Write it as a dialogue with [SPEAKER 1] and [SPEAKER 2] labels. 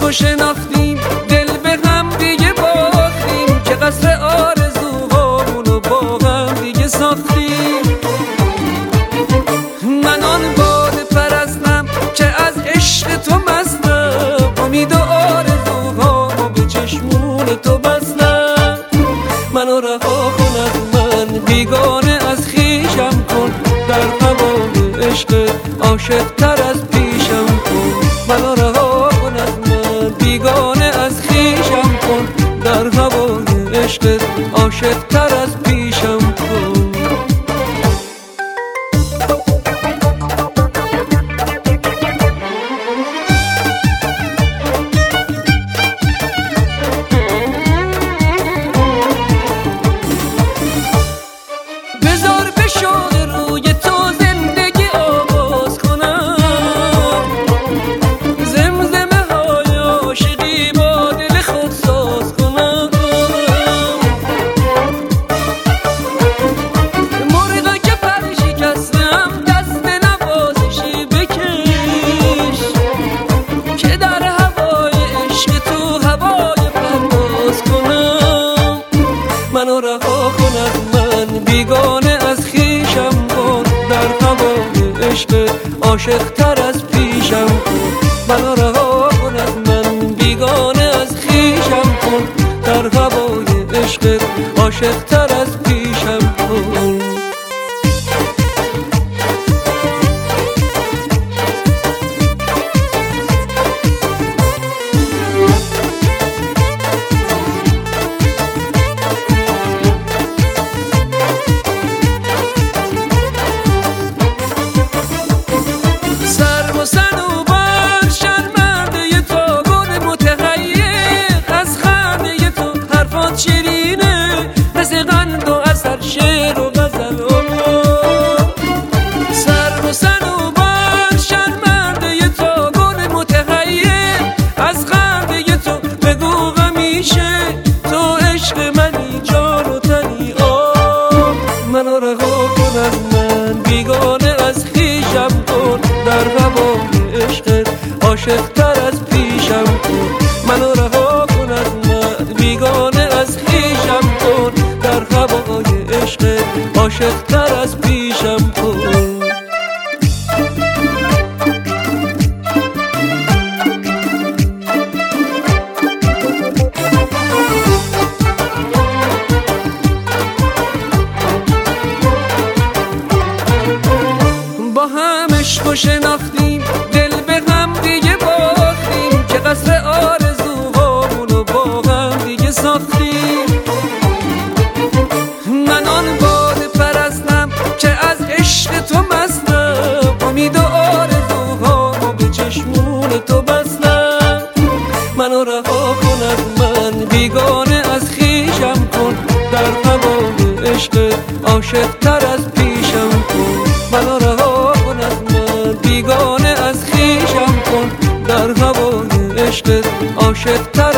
[SPEAKER 1] عشق و شناختیم دل به هم دیگه باختیم که قصر آرزوهامون و با هم دیگه ساختیم. من آن باد پرستم که از عشق تو مستم امید و آرزوهامو به چشمون تو بستم. منو رها از من بیگانه از خیشم کن در قبال عشق عاشق تر از پیشم کن. منو عاشق که در هوای عشق تو هوای پرواز کنم. منو رها کن از من بیگانه از خیشم کن در هوای عشق عاشق تر از پیشم کن منو رها کن از من بیگانه از خیشم کن در هوای عشق عاشق در هوای عشقت عاشق تر از پیشم کن. منو رها کن از من بیگانه از خیشم کن. در هوای عشقت عاشق تر از پیشم کن. و شناختیم دل به هم دیگه باختیم که قصر آرزوهامونو با هم دیگه ساختیم. من آن باد پرستم که از عشق تو مستم امید و آرزوهامو به چشمون تو بستم. منو رها کن از من بیگانه از خیشم کن در هوای عشق عاشق تر از پیشم کن. منو رها بیگانه از خیشم کن در هوای عشق عاشق تر